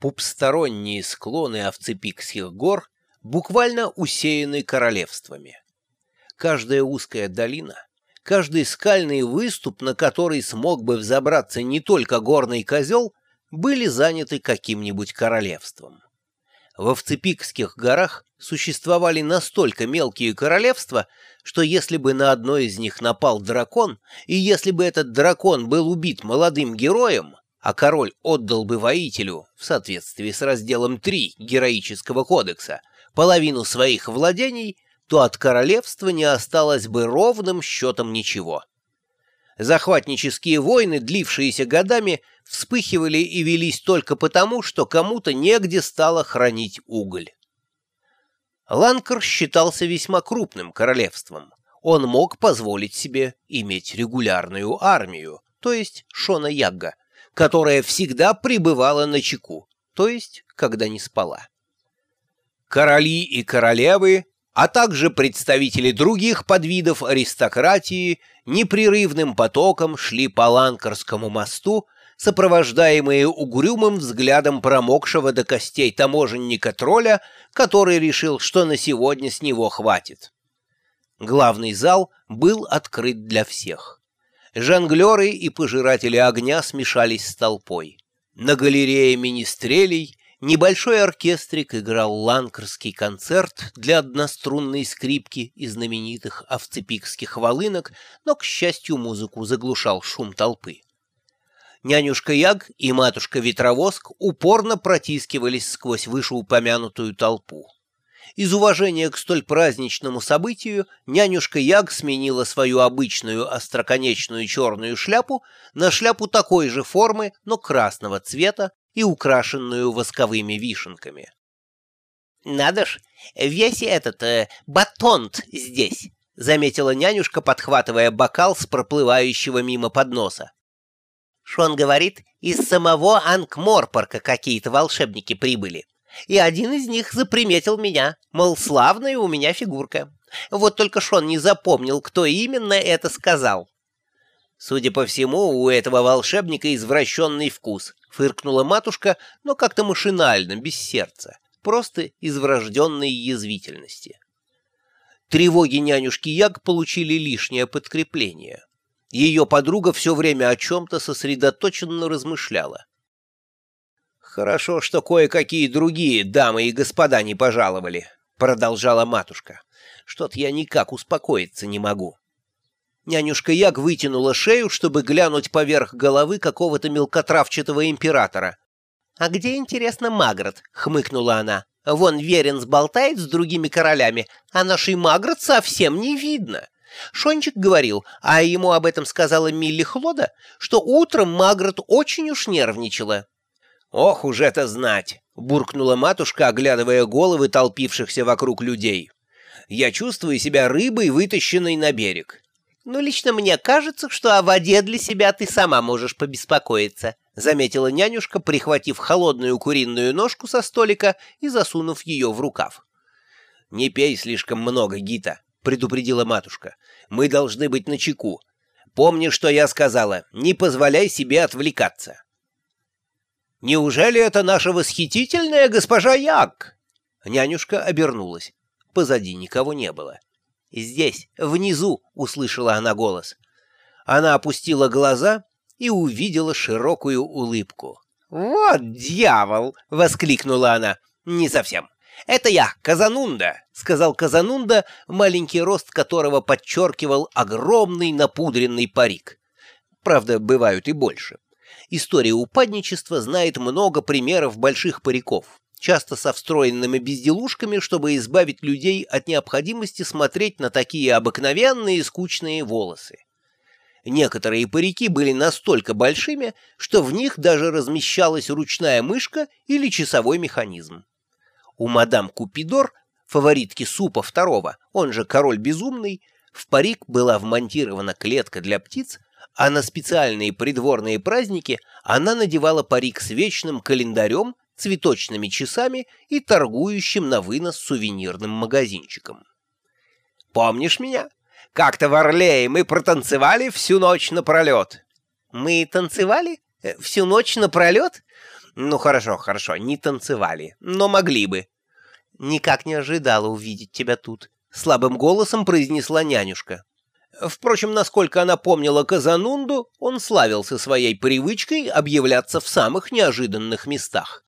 Пупсторонние склоны Овцепикских гор буквально усеяны королевствами. Каждая узкая долина, каждый скальный выступ, на который смог бы взобраться не только горный козел, были заняты каким-нибудь королевством. В Овцепикских горах существовали настолько мелкие королевства, что если бы на одно из них напал дракон, и если бы этот дракон был убит молодым героем, а король отдал бы воителю, в соответствии с разделом 3 Героического кодекса, половину своих владений, то от королевства не осталось бы ровным счетом ничего. Захватнические войны, длившиеся годами, вспыхивали и велись только потому, что кому-то негде стало хранить уголь. Ланкар считался весьма крупным королевством. Он мог позволить себе иметь регулярную армию, то есть Шона Ягга, которая всегда пребывала на чеку, то есть когда не спала. Короли и королевы, а также представители других подвидов аристократии непрерывным потоком шли по Ланкарскому мосту, сопровождаемые угрюмым взглядом промокшего до костей таможенника тролля, который решил, что на сегодня с него хватит. Главный зал был открыт для всех. Жонглеры и пожиратели огня смешались с толпой. На галерее министрелей небольшой оркестрик играл ланкерский концерт для однострунной скрипки и знаменитых овцепикских волынок, но, к счастью, музыку заглушал шум толпы. Нянюшка Яг и матушка Ветровоск упорно протискивались сквозь вышеупомянутую толпу. Из уважения к столь праздничному событию нянюшка Яг сменила свою обычную остроконечную черную шляпу на шляпу такой же формы, но красного цвета и украшенную восковыми вишенками. «Надо ж, весь этот э, батонт здесь», — заметила нянюшка, подхватывая бокал с проплывающего мимо подноса. Шон говорит, из самого Анкморпорка какие-то волшебники прибыли и один из них заприметил меня, мол, славная у меня фигурка. Вот только Шон не запомнил, кто именно это сказал. Судя по всему, у этого волшебника извращенный вкус, фыркнула матушка, но как-то машинально, без сердца, просто из врожденной язвительности. Тревоги нянюшки Яг получили лишнее подкрепление. Ее подруга все время о чем-то сосредоточенно размышляла. «Хорошо, что кое-какие другие дамы и господа не пожаловали», — продолжала матушка. «Что-то я никак успокоиться не могу». Нянюшка Яг вытянула шею, чтобы глянуть поверх головы какого-то мелкотравчатого императора. «А где, интересно, Магрот?» — хмыкнула она. «Вон Веренс болтает с другими королями, а нашей Магрот совсем не видно». Шончик говорил, а ему об этом сказала Милли Хлода, что утром Магрот очень уж нервничала. «Ох уж это знать!» — буркнула матушка, оглядывая головы толпившихся вокруг людей. «Я чувствую себя рыбой, вытащенной на берег». «Ну, лично мне кажется, что о воде для себя ты сама можешь побеспокоиться», — заметила нянюшка, прихватив холодную куриную ножку со столика и засунув ее в рукав. «Не пей слишком много, Гита», — предупредила матушка. «Мы должны быть начеку. Помни, что я сказала, не позволяй себе отвлекаться». «Неужели это наша восхитительная госпожа Як?» Нянюшка обернулась. Позади никого не было. «Здесь, внизу!» — услышала она голос. Она опустила глаза и увидела широкую улыбку. «Вот дьявол!» — воскликнула она. «Не совсем. Это я, Казанунда!» — сказал Казанунда, маленький рост которого подчеркивал огромный напудренный парик. Правда, бывают и больше. История упадничества знает много примеров больших париков, часто со встроенными безделушками, чтобы избавить людей от необходимости смотреть на такие обыкновенные и скучные волосы. Некоторые парики были настолько большими, что в них даже размещалась ручная мышка или часовой механизм. У мадам Купидор, фаворитки Супа II, он же король безумный, в парик была вмонтирована клетка для птиц, а на специальные придворные праздники она надевала парик с вечным календарем, цветочными часами и торгующим на вынос сувенирным магазинчиком. «Помнишь меня? Как-то в Орлее мы протанцевали всю ночь напролет». «Мы танцевали? Э, всю ночь напролет?» Ну хорошо, хорошо, не танцевали, но могли бы. Никак не ожидала увидеть тебя тут, слабым голосом произнесла нянюшка. Впрочем, насколько она помнила Казанунду, он славился своей привычкой объявляться в самых неожиданных местах.